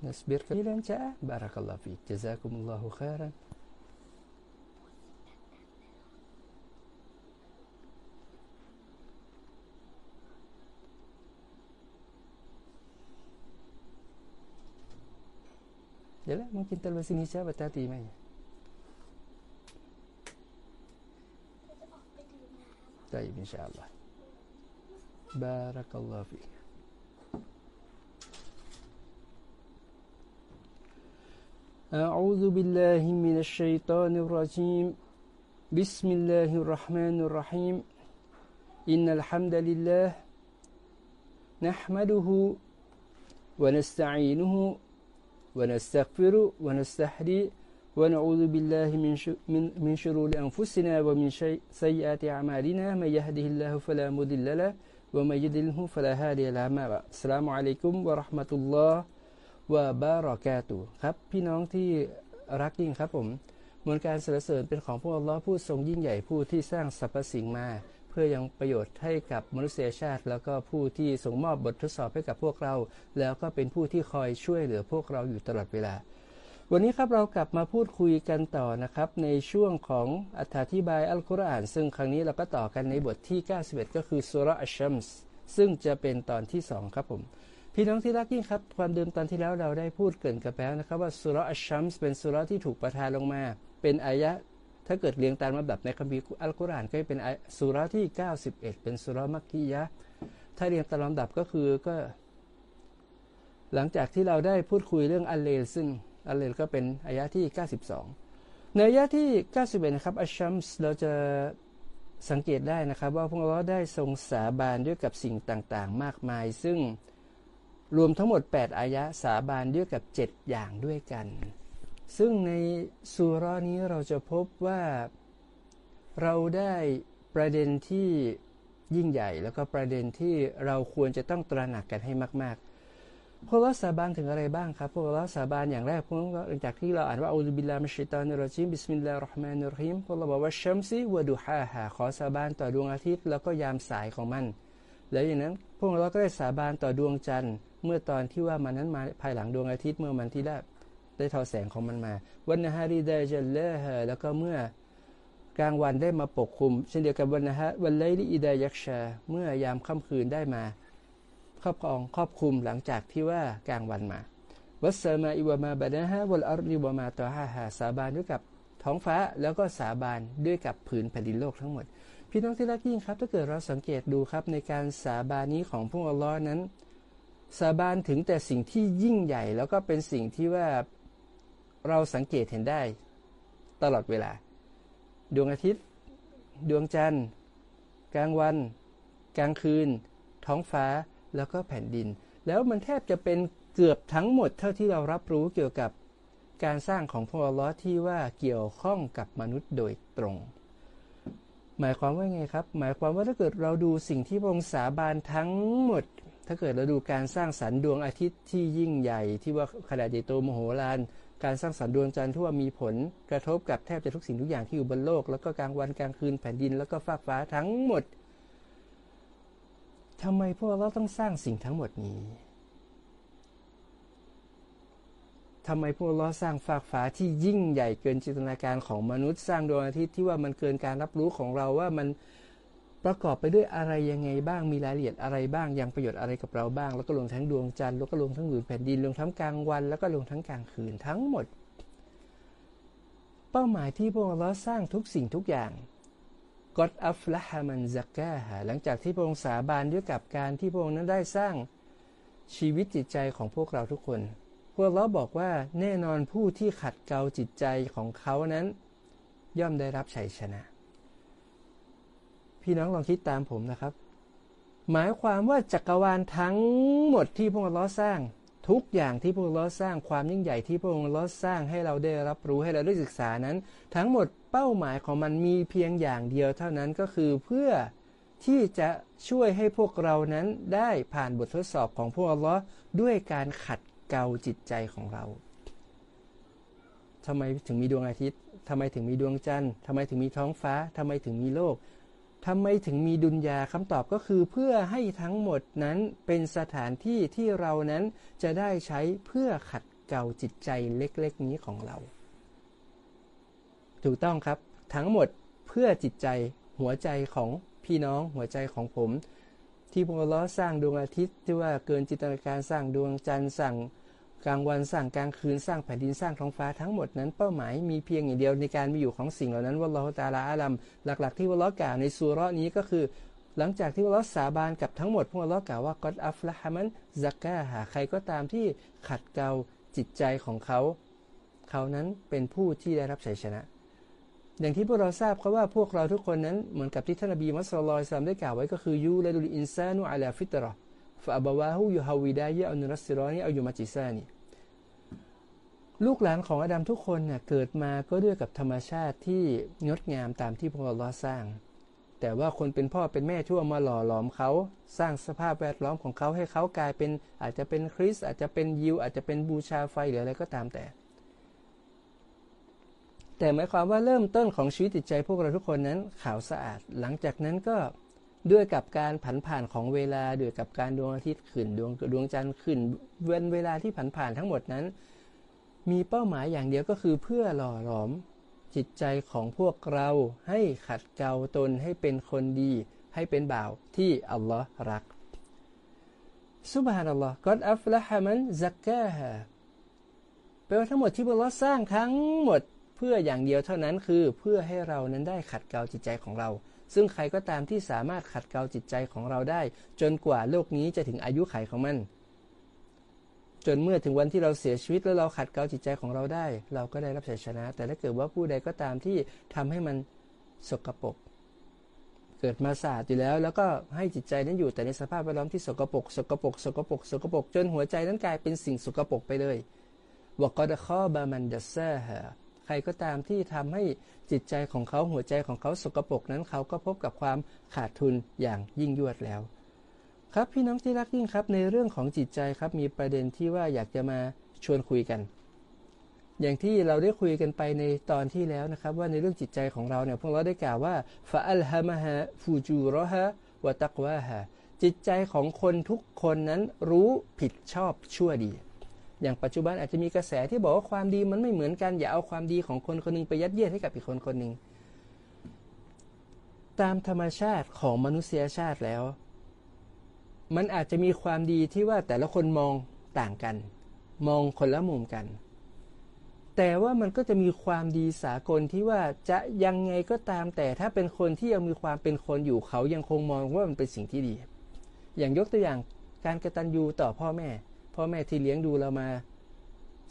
Nasbir qalilan ja'a barakallahu fiik. Jazakumullahu khairan. Yalah mungkin terbahasa Indonesia berhati-hati mai. Baik insya-Allah. Barakallahu fiik. أعوذ بالله من الشيطان الرجيم. بسم الله الرحمن الرحيم. إن الحمد لله نحمده ونستعينه ونستغفره ونستهديه ونعوذ بالله من من من شرور أنفسنا ومن سيئات أعمالنا. من يهده الله فلا مضل له ومن يضلله فلا هادي له. السلام عليكم ورحمة الله วาบารอแกตุครับ พี่น้องที่รักยิ่งครับผมมวลการสรรเสริญเป็นของพระองค์ผู้ทรงยิ่งใหญ่ผู้ที่สร้างสรรพสิ่งมา เพื่อยังประโยชน์ให้กับมนุษยชาติ แล้วก็ผู้ที่ส่งมอบบททดสอบให้กับพวกเรา แล้วก็เป็นผู้ที่คอยช่วยเหลือพวกเราอยู่ตลอดเวลา วันนี้ครับเรากลับมาพูดคุยกันต่อนะครับ ในช่วงของอธิบายอัลกุรอาน ซึ่งครั้งนี้เราก็ต่อกันในบทที่ 91 ก็คือสุรอัชชัมส์ซึ่งจะเป็นตอนที่ 2 ครับผม พี่น้องที่รักยิ่งครับ ความเดิมตอนที่แล้วเราได้พูดเกริ่นกันแล้วนะครับ ว่าสุรอัชชัมส์เป็นสุรที่ถูกประทานลงมา เป็นอายะถ้าเกิดเรียงตามลำดับในคัมภีร์อัลกุรอานก็เป็นอายะสุรที่ 91 เป็นสุรมักกียะถ้าเรียงตามลำดับก็คือก็ หลังจากที่เราได้พูดคุยเรื่องอัลลัยลฺซึ่งอัลเลลก็เป็นอายะที่ 92 ในอายะที่ 91 นะครับอัชชัมส์เราจะสังเกตได้นะครับ ว่าพระองค์ได้ทรงสาบานด้วยกับสิ่งต่างๆ มากมาย ซึ่ง รวมทั้งหมด 8 อายะสาบานด้วยกับ 7 อย่างด้วยกัน ซึ่งในสุรานี้เราจะพบว่าเราได้ประเด็นที่ยิ่งใหญ่ แล้วก็ประเด็นที่เราควรจะต้องตระหนักกันให้มาก ๆ พระองค์สาบานถึงอะไรบ้างครับ พระองค์สาบานอย่างแรกพระองค์หลังจากที่เราอ่านว่าอูซุบิลลามิชชัยตานิรจีมบิสมิลลาฮิรเราะห์มานิรฮีมพวกเราบอกว่าชัมซีวะดูฮาฮาขอสาบานต่อดวงอาทิตย์แล้วก็ยามสายของมัน แล้วอย่างนั้นพระองค์ก็ได้สาบานต่อดวงจันทร์ เมื่อตอนที่ว่ามันนั้นมาภายหลังดวงอาทิตย์เมื่อมันที่ได้ได้ทอแสงของมันมาوالنهار إذا جلاهاแล้วก็เมื่อกลางวันได้มาปกคลุม เช่นเดียวกับوالنها والليل إذا يغشاهاเมื่อยามค่ำคืนได้มาครอบครองครอบคลุมหลังจากที่ว่ากลางวันมาวัสมาอิวมาบานะฮะวัลอาริวมาตอฮาฮาสาบานด้วยกับท้องฟ้าแล้วก็สาบานด้วยกับผืนแผ่นดินโลกทั้งหมด พี่น้องที่รักยิ่งครับ ถ้าเกิดเราสังเกตดูครับในการสาบานนี้ของพวกอัลลอฮ์นั้น สาบานถึงแต่สิ่งที่ยิ่งใหญ่ แล้วก็เป็นสิ่งที่ว่าเราสังเกตเห็นได้ ตลอดเวลา ดวงอาทิตย์ ดวงจันทร์ กลางวัน กลางคืน ท้องฟ้าแล้วก็แผ่นดิน แล้วมันแทบจะเป็นเกือบทั้งหมดเท่าที่เรารับรู้เกี่ยวกับการสร้างของพระอัลอที่ว่าเกี่ยวข้องกับมนุษย์โดยตรง หมายความว่าไงครับ หมายความว่าถ้าเกิดเราดูสิ่งที่พระองค์สาบานทั้งหมด ถ้าเกิดเราดูการสร้างสรรค์ดวงอาทิตย์ที่ยิ่งใหญ่ที่ว่าขนาดใหญ่โตมโหฬารการสร้างสรรค์ดวงจันทร์ที่ว่ามีผลกระทบกับแทบจะทุกสิ่งทุกอย่างที่อยู่บนโลก แล้วก็กลางวันกลางคืนแผ่นดินแล้วก็ฟากฟ้าทั้งหมดทำไมพวกเราต้องสร้างสิ่งทั้งหมดนี้ ทำไมพวกเราสร้างฟากฟ้าที่ยิ่งใหญ่เกินจินตนาการของมนุษย์สร้างดวงอาทิตย์ที่ว่ามันเกินการรับรู้ของเราว่ามันประกอบไปด้วยอะไรยังไงบ้างมีรายละเอียดอะไรบ้างยังประโยชน์อะไรกับเราบ้าง แล้วก็รวมทั้งดวงจันทร์แล้วก็รวมทั้งหรือแผ่นดินรวมทั้งกลางวัน แล้วก็รวมทั้งกลางคืนทั้งหมด เป้าหมายที่พวกเราสร้างทุกสิ่งทุกอย่างกอดอัฟละฮามันซักกาฮะหลังจากที่พระองค์สาบานด้วยกับการที่พระองค์นั้นได้สร้างชีวิตจิตใจของพวกเราทุกคน พวกเราบอกว่าแน่นอนผู้ที่ขัดเกลาจิตใจของเขานั้น ย่อมได้รับชัยชนะ พี่น้องลองคิดตามผมนะครับ หมายความว่าจักรวาลทั้งหมดที่พระองค์ล้อสร้าง ทุกอย่างที่พระองค์ล้อสร้างความยิ่งใหญ่ที่พระองค์ล้อสร้างให้เราได้รับรู้ให้เราได้ศึกษานั้น ทั้งหมดเป้าหมายของมันมีเพียงอย่างเดียวเท่านั้นก็คือเพื่อที่จะช่วยให้พวกเรานั้นได้ผ่านบททดสอบของพวกอัลลอฮ์ด้วยการขัด เกาจิตใจของเราทำไมถึงมีดวงอาทิตย์ทำไมถึงมีดวงจันทร์ทำไมถึงมีท้องฟ้าทำไมถึงมีโลกทำไมถึงมีดุนยาคำตอบก็คือเพื่อให้ทั้งหมดนั้นเป็นสถานที่ที่เรานั้นจะได้ใช้เพื่อขัดเกลาจิตใจเล็ก ๆ นี้ของเรา ถูกต้องครับ ทั้งหมดเพื่อจิตใจหัวใจของพี่น้องหัวใจของผม ที่พระองค์สร้างดวงอาทิตย์ที่ว่าเกินจินตนาการสร้างดวงจันทร์สั่ง กลางวันสร้างกลางคืนสร้างแผ่นดินสร้างท้องฟ้าทั้งหมดนั้นเป้าหมายมีเพียงอย่างเดียวในการมีอยู่ของสิ่งเหล่านั้นว่าเราตาลาอาลัมหลัก ๆ ที่วะล้อกล่าวในสุรานี้ก็คือ หลังจากที่อัลลอฮฺสาบานกับทั้งหมดพวกล้อกล่าวว่ากอดอัฟละฮามันซักกาหาใครก็ตามที่ขัดเกลาจิตใจของเขา เขานั้นเป็นผู้ที่ได้รับชัยชนะอย่างที่พวกเราทราบเขาว่าพวกเราทุกคนนั้นเหมือนกับที่ท่านนบีมุสลิมสลามได้กล่าวไว้ก็คือيولد الإنسان على الفطرة فأبواه يهودانه أو ينصرانه أو يمجسانهลูกหลานของอาดัมทุกคนเนี่ยเกิดมาก็ด้วยกับธรรมชาติที่งดงามตามที่พระองค์สร้าง แต่ว่าคนเป็นพ่อเป็นแม่ชั่วมาหล่อหลอมเขา สร้างสภาพแวดล้อมของเขาให้เขากลายเป็นอาจจะเป็นคริสอาจจะเป็นยิว อาจจะเป็นบูชาไฟหรืออะไรก็ตามแต่ แต่หมายความว่าเริ่มต้นของชีวิตจิตใจพวกเราทุกคนนั้นขาวสะอาด หลังจากนั้นก็ ด้วยกับการผันผ่านของเวลาด้วยกับการดวงอาทิตย์ขึ้นดวงดวงจันทร์ขึ้นเว้นเวลาที่ผันผ่านทั้งหมดนั้น มีเป้าหมายอย่างเดียวก็คือเพื่อหล่อหลอมจิตใจของพวกเราให้ขัดเกลาตนให้เป็นคนดี ให้เป็นบ่าวที่อัลลอฮ์รักสุบฮานัลลอฮ์กอดอัฟละฮามันซักกาฮะแปลว่าทั้งหมดที่อัลลอฮ์สร้างทั้งหมดเพื่ออย่างเดียวเท่านั้นคือเพื่อให้เรานั้นได้ขัดเกลาจิตใจของเรา ซึ่งใครก็ตามที่สามารถขัดเกลาจิตใจของเราได้ จนกว่าโลกนี้จะถึงอายุไขของมัน จนเมื่อถึงวันที่เราเสียชีวิตแล้วเราขัดเกลาจิตใจของเราได้ เราก็ได้รับชัยชนะ แต่ถ้าเกิดว่าผู้ใดก็ตามที่ทำให้มันสกรปรกเกิดมาสะอาดอยู่แล้ว แล้วก็ให้จิตใจนั้นอยู่แต่ในสภาพแวดล้อมที่สกปรกสกปรกสกปรกสกปรกจนหัวใจนั้นกลายเป็นสิ่งสกปรกไปเลยวกอดข้อบามันดัสเซฮใค รก็ตามที่ทำให้จิตใจของเขาหัวใจของเขาสกปรกนั้นเขาก็พบกับความขาดทุนอย่างยิ่งยวดแล้ว ครับพี่น้องที่รักยิ่งครับ ในเรื่องของจิตใจครับมีประเด็นที่ว่าอยากจะมาชวนคุยกัน อย่างที่เราได้คุยกันไปในตอนที่แล้วนะครับ ว่าในเรื่องจิตใจของเราเนี่ยพวกเราได้กล่าวว่าฟาอัลฮามะฮะฟูจูรอฮะวะตักวะฮะจิตใจของคนทุกคนนั้นรู้ผิดชอบชั่วดี อย่างปัจจุบันอาจจะมีกระแสที่บอกว่าความดีมันไม่เหมือนกันอย่าเอาความดีของคนคนนึงไปยัดเยียดให้กับอีกคนคนหนึ่งตามธรรมชาติของมนุษยชาติแล้ว มันอาจจะมีความดีที่ว่าแต่ละคนมองต่างกัน มองคนละมุมกัน แต่ว่ามันก็จะมีความดีสากลที่ว่าจะยังไงก็ตามแต่ถ้าเป็นคนที่ยังมีความเป็นคนอยู่เขายังคงมองว่ามันเป็นสิ่งที่ดี อย่างยกตัวอย่างการกระตันยูต่อพ่อแม่ พ่อแม่ที่เลี้ยงดูเรามา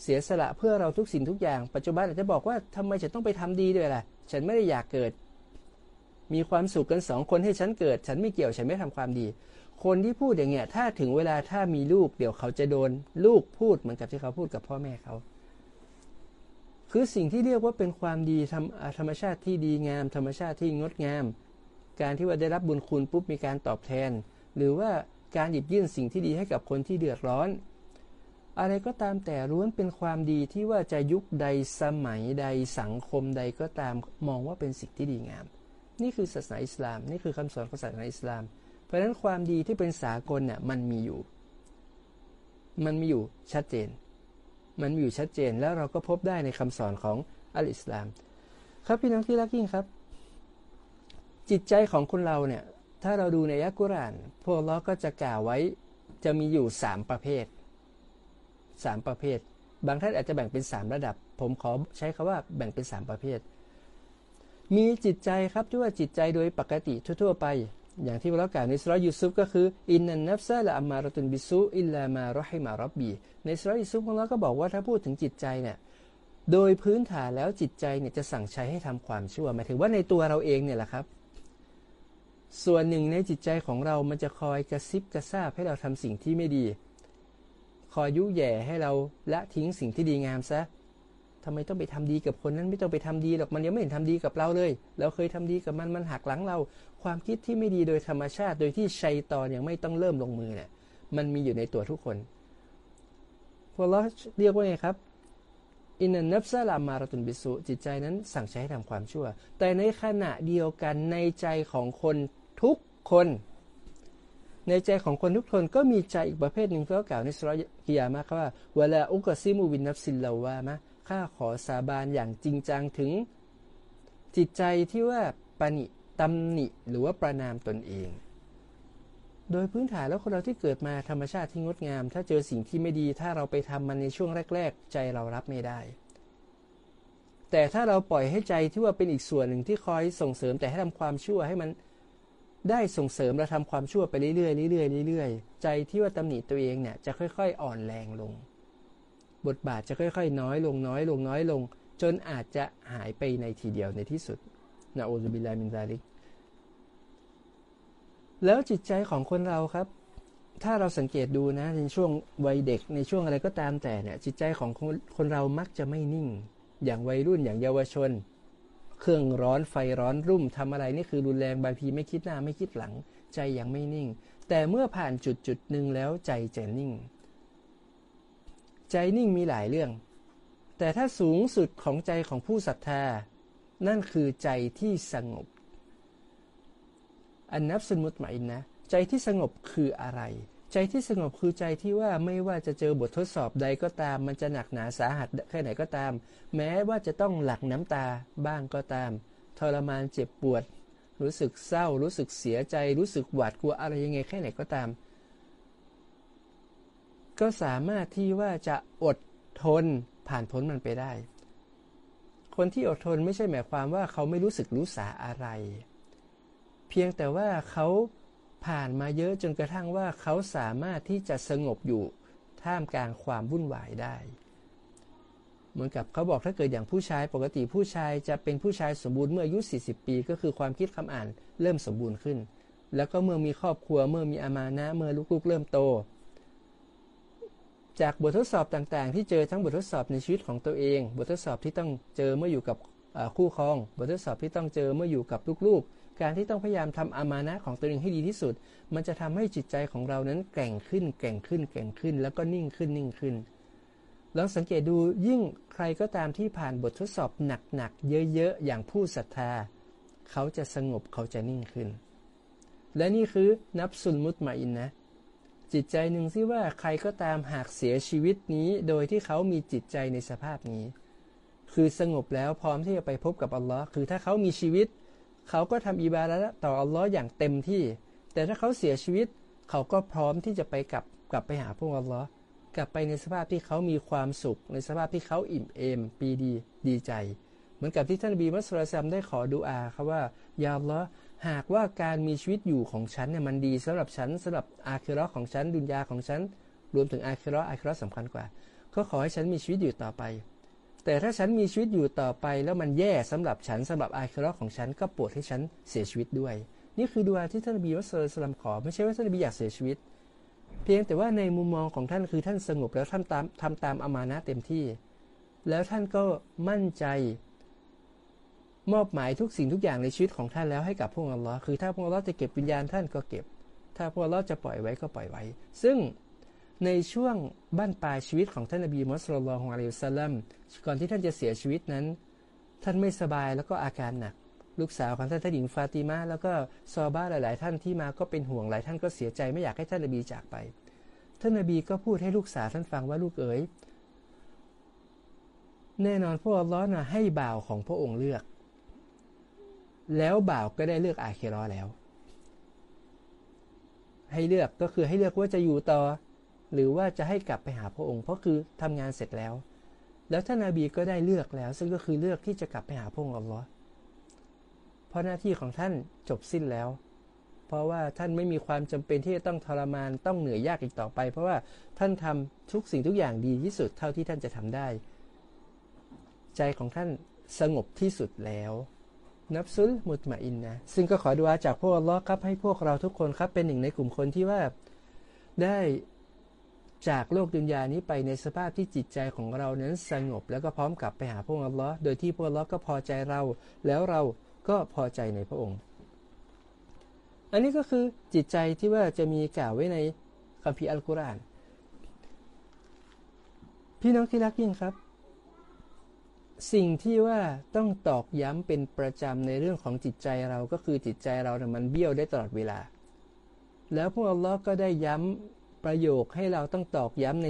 เสียสละเพื่อเราทุกสิ่งทุกอย่าง ปัจจุบันอาจจะบอกว่าทำไมฉันต้องไปทำดีด้วยล่ะ ฉันไม่ได้อยากเกิด มีความสุขกันสองคนให้ฉันเกิด ฉันไม่เกี่ยวฉันไม่ทำความดี คนที่พูดอย่างเงี้ยถ้าถึงเวลาถ้ามีลูกเดี๋ยวเขาจะโดนลูกพูดเหมือนกับที่เขาพูดกับพ่อแม่เขา คือสิ่งที่เรียกว่าเป็นความดีธรรมธรรมชาติที่ดีงาม ธรรมชาติที่งดงาม การที่ว่าได้รับบุญคุณปุ๊บมีการตอบแทน หรือว่าการหยิบยื่นสิ่งที่ดีให้กับคนที่เดือดร้อน อะไรก็ตามแต่ล้วนเป็นความดีที่ว่าจะยุคใดสมัยใดสังคมใดก็ตามมองว่าเป็นสิ่งที่ดีงาม นี่คือศาสนาอิสลาม นี่คือคำสอนของศาสนาอิสลาม เพราะฉะนั้นความดีที่เป็นสากลเนี่ยมันมีอยู่ มันมีอยู่ชัดเจน มันมีอยู่ชัดเจนแล้วเราก็พบได้ในคำสอนของอัลอิสลาม ครับพี่น้องที่รักยิ่งครับ จิตใจของคนเราเนี่ยถ้าเราดูในยักกุรานพวกเราก็จะกล่าวไว้จะมีอยู่สามประเภท สามประเภท บางท่านอาจจะแบ่งเป็นสามระดับ ผมขอใช้คาว่าแบ่งเป็นสามประเภท มีจิตใจครับที่ว่าจิตใจโดยปกติทั่ว ๆ ไป อย่างที่เรากล่าวในสุรยูซุฟก็คืออินนันนัฟซาละอัมมารตุนบิซุอิลลามารอฮิมารับบีในสุรยูซุฟของเราก็บอกว่าถ้าพูดถึงจิตใจเนี่ยโดยพื้นฐานแล้วจิตใจเนี่ยจะสั่งใช้ให้ทำความชั่วหมายถึงว่าในตัวเราเองเนี่ยแหละครับ ส่วนหนึ่งในจิตใจของเรามันจะคอยกระซิบกระซาบให้เราทำสิ่งที่ไม่ดี คอยยุแย่ให้เราละทิ้งสิ่งที่ดีงามซะทำไมต้องไปทำดีกับคนนั้นไม่ต้องไปทำดีหรอกมันยังไม่เห็นทำดีกับเราเลย เราเคยทำดีกับมันมันหักหลังเรา ความคิดที่ไม่ดีโดยธรรมชาติ โดยที่ชัยตอนยังไม่ต้องเริ่มลงมือเนี่ยมันมีอยู่ในตัวทุกคนพวกเราเรียกว่าไงครับอินนับซาลามาราตุนบิสุจิตใจนั้นสั่งใช้ให้ทำความชั่ว แต่ในขณะเดียวกันในใจของคนทุกคน ในใจของคนทุกคนก็มีใจอีกประเภทหนึ่งที่เขากล่าวในสุรกิยามะว่าเวลาอุกซิมูวินนับสินลาวามะข้าขอสาบานอย่างจริงจังถึงจิตใจที่ว่าปณิตำหนิหรือว่าประนามตนเอง โดยพื้นฐานแล้วคนเราที่เกิดมาธรรมชาติที่งดงาม ถ้าเจอสิ่งที่ไม่ดีถ้าเราไปทำมันในช่วงแรก ๆ ใจเรารับไม่ได้ แต่ถ้าเราปล่อยให้ใจที่ว่าเป็นอีกส่วนหนึ่งที่คอยส่งเสริมแต่ให้ทำความชั่วให้มัน ได้ส่งเสริมและทำความชั่วไปเรื่อยๆเรื่อยๆเรื่อยๆ ใจที่ว่าตำหนิตัวเองเนี่ยจะค่อยๆ อ่อนแรงลง บทบาทจะค่อยๆ น้อยลงน้อยลงน้อยลง จนอาจจะหายไปในทีเดียวในที่สุดนะอูซุบิลามินซาลิก แล้วจิตใจของคนเราครับ ถ้าเราสังเกตดูนะ ในช่วงวัยเด็กในช่วงอะไรก็ตามแต่เนี่ยจิตใจของคนคนเรามักจะไม่นิ่ง อย่างวัยรุ่นอย่างเยาวชน เครื่องร้อนไฟร้อนรุ่มทำอะไรนี่คือรุนแรงบางทีไม่คิดหน้าไม่คิดหลัง ใจยังไม่นิ่ง แต่เมื่อผ่านจุดจุดหนึ่งแล้วใจจะนิ่ง ใจนิ่งมีหลายเรื่อง แต่ถ้าสูงสุดของใจของผู้ศรัทธา นั่นคือใจที่สงบ อันนับสมุตหมายนะ ใจที่สงบคืออะไร ใจที่สงบคือใจที่ว่าไม่ว่าจะเจอบททดสอบใดก็ตาม มันจะหนักหนาสาหัสแค่ไหนก็ตาม แม้ว่าจะต้องหลักน้ำตาบ้างก็ตาม ทรมานเจ็บปวด รู้สึกเศร้า รู้สึกเสียใจ รู้สึกหวาดกลัวอะไรยังไงแค่ไหนก็ตาม ก็สามารถที่ว่าจะอดทนผ่านพ้นมันไปได้ คนที่อดทนไม่ใช่หมายความว่าเขาไม่รู้สึกรู้สาอะไร เพียงแต่ว่าเขา ผ่านมาเยอะจนกระทั่งว่าเขาสามารถที่จะสงบอยู่ท่ามกลางความวุ่นวายได้ เหมือนกับเขาบอกถ้าเกิดอย่างผู้ชายปกติผู้ชายจะเป็นผู้ชายสมบูรณ์เมื่ออายุ 40 ปี ก็คือความคิดคำอ่านเริ่มสมบูรณ์ขึ้น แล้วก็เมื่อมีครอบครัวเมื่อมีอามานะเมื่อลูกๆเริ่มโต จากบททดสอบต่างๆ ที่เจอทั้งบททดสอบในชีวิตของตัวเอง บททดสอบที่ต้องเจอเมื่ออยู่กับคู่ครอง บททดสอบที่ต้องเจอเมื่ออยู่กับลูกๆ การที่ต้องพยายามทำอามานะของตัวเองให้ดีที่สุด มันจะทำให้จิตใจของเรานั้นแก่งขึ้น แก่งขึ้น แก่งขึ้น แล้วก็นิ่งขึ้นนิ่งขึ้นลองสังเกตดูยิ่งใครก็ตามที่ผ่านบททดสอบหนักๆเยอะๆอย่างผู้ศรัทธา เขาจะสงบเขาจะนิ่งขึ้น และนี่คือนับสุนมุตมาอินนะ จิตใจหนึ่งที่ว่าใครก็ตามหากเสียชีวิตนี้ โดยที่เขามีจิตใจในสภาพนี้ คือสงบแล้วพร้อมที่จะไปพบกับอัลลอฮ์คือถ้าเขามีชีวิต เขาก็ทำอิบาดะต่ออัลลอฮ์อย่างเต็มที่ แต่ถ้าเขาเสียชีวิต เขาก็พร้อมที่จะไปกลับกลับไปหาพวกอัลลอฮ์กลับไปในสภาพที่เขามีความสุข ในสภาพที่เขาอิ่มเอมปีดีดีใจ เหมือนกับที่ท่านบีมัสลิซัมได้ขอดูอาครับว่ายาอัลลอฮ์หากว่าการมีชีวิตอยู่ของฉันเนี่ยมันดีสำหรับฉันสำหรับอาคิรอของฉันดุนยาของฉันรวมถึงอาคิรออาคิรอสำคัญกว่า ก็ขอให้ฉันมีชีวิตอยู่ต่อไป แต่ถ้าฉันมีชีวิตอยู่ต่อไป แล้วมันแย่สำหรับฉันสำหรับอาคิรอของฉันก็โปรดให้ฉันเสียชีวิตด้วย นี่คือดูอาที่ท่านบีวัสลสลัมขอ ไม่ใช่ว่าท่านบีอยากเสียชีวิต เพียงแต่ว่าในมุมมองของท่านคือท่านสงบแล้วท่านตามทำตามอามานะเต็มที่ แล้วท่านก็มั่นใจ มอบหมายทุกสิ่งทุกอย่างในชีวิตของท่านแล้วให้กับพวกอัลลอฮ์คือถ้าพวกอัลลอฮ์จะเก็บวิญญาณท่านก็เก็บ ถ้าพวกอัลลอฮ์จะปล่อยไว้ก็ปล่อยไว้ ซึ่ง ในช่วงบ้านปลายชีวิตของท่านนบีมุสลิมของอะลัยฮุสซาลัมก่อนที่ท่านจะเสียชีวิตนั้น ท่านไม่สบายแล้วก็อาการหนัก ลูกสาวของท่านท่านหญิงฟาติมาแล้วก็ซอบ้าหลาย ๆ ท่านที่มาก็เป็นห่วงหลายท่านก็เสียใจไม่อยากให้ท่านนบีจากไป ท่านนบีก็พูดให้ลูกสาวท่านฟังว่าลูกเอ๋ยแน่นอนพวกอัลลอฮ์นะให้บ่าวของพระองค์เลือก แล้วบ่าวก็ได้เลือกอาเครอแล้ว ให้เลือกก็คือให้เลือกว่าจะอยู่ต่อ หรือว่าจะให้กลับไปหาพระองค์ เพราะคือทำงานเสร็จแล้ว แล้วท่านนาบีก็ได้เลือกแล้ว ซึ่งก็คือเลือกที่จะกลับไปหาพระองค์อัลลอฮ์เพราะหน้าที่ของท่านจบสิ้นแล้ว เพราะว่าท่านไม่มีความจำเป็นที่จะต้องทรมานต้องเหนื่อยยากอีกต่อไป เพราะว่าท่านทำทุกสิ่งทุกอย่างดีที่สุดเท่าที่ท่านจะทำได้ ใจของท่านสงบที่สุดแล้วนับซุลมุตมาอินนะซึ่งก็ขอดูอาจากพวกอัลลอฮ์ครับให้พวกเราทุกคนครับเป็นหนึ่งในกลุ่มคนที่ว่าได้ จากโลกดุนยานี้ไปในสภาพที่จิตใจของเรานั้นสงบ แล้วก็พร้อมกลับไปหาพระองค์อัลลอฮ์โดยที่พระองค์อัลลอฮ์ก็พอใจเรา แล้วเราก็พอใจในพระองค์ อันนี้ก็คือจิตใจที่ว่าจะมีกล่าวไว้ในคัมภีร์อัลกุรอาน พี่น้องที่รักยิ่งครับ สิ่งที่ว่าต้องตอกย้ำเป็นประจำในเรื่องของจิตใจเราก็คือจิตใจเราเนี่ยมันเบี้ยวได้ตลอดเวลา แล้วพวกอัลลอฮ์ก็ได้ย้ำ ประโยคให้เราต้องตอกย้ำใน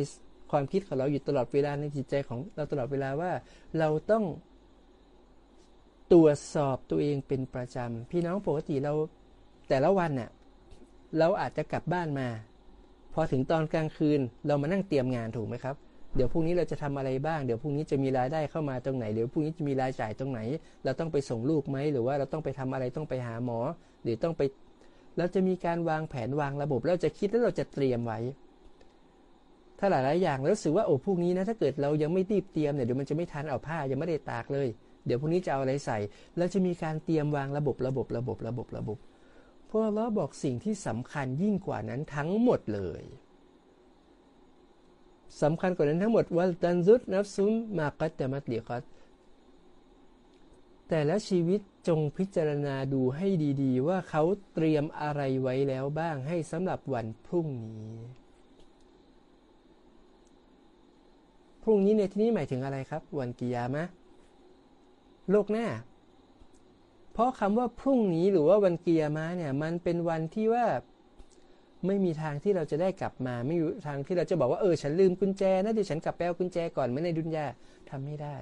ความคิดของเราอยู่ตลอดเวลาในจิตใจของเราตลอดเวลาว่า เราต้อง ตรวจสอบตัวเองเป็นประจำ พี่น้องปกติเราแต่ละวันเน่ยเราอาจจะกลับบ้านมา พอถึงตอนกลางคืนเรามานั่งเตรียมงานถูกไหมครับเดี๋ยวพรุ่งนี้เราจะทำอะไรบ้าง เดี๋ยวพรุ่งนี้จะมีรายได้เข้ามาตรงไหน เดี๋ยวพรุ่งนี้จะมีรายจ่ายตรงไหน เราต้องไปส่งลูกไหม หรือว่าเราต้องไปทำอะไร ต้องไปหาหมอ หรือต้องไป เราจะมีการวางแผนวางระบบ เราจะคิดแล้วเราจะเตรียมไว้ ถ้าหลายๆอย่างแล้วรู้สึกว่าโอ้พรุ่งนี้นะถ้าเกิดเรายังไม่รีบเตรียมเนี่ยเดี๋ยวมันจะไม่ทันเอาผ้ายังไม่ได้ตากเลย เดี๋ยวพรุ่งนี้จะเอาอะไรใส่แล้วจะมีการเตรียมวางระบบระบบระบบระบบระบบพวกเราบอกสิ่งที่สำคัญยิ่งกว่านั้นทั้งหมดเลยสำคัญกว่านั้นทั้งหมดวัลตันซุดนับซุมมากัตแต่มัตลีกัต แต่และชีวิตจงพิจารณาดูให้ดีๆ ว่าเขาเตรียมอะไรไว้แล้วบ้างให้สำหรับวันพรุ่งนี้ พรุ่งนี้ในที่นี้หมายถึงอะไรครับ วันกิยามะ โลกหน้า เพราะคำว่าพรุ่งนี้หรือว่าวันเกียร์มาเนี่ย มันเป็นวันที่ว่าไม่มีทางที่เราจะได้กลับมา ไม่มีทางที่เราจะบอกว่าเออฉันลืมกุญแจนะเดี๋ยวฉันกลับไปเอากุญแจก่อนไม่ในดุนยาทำไม่ได้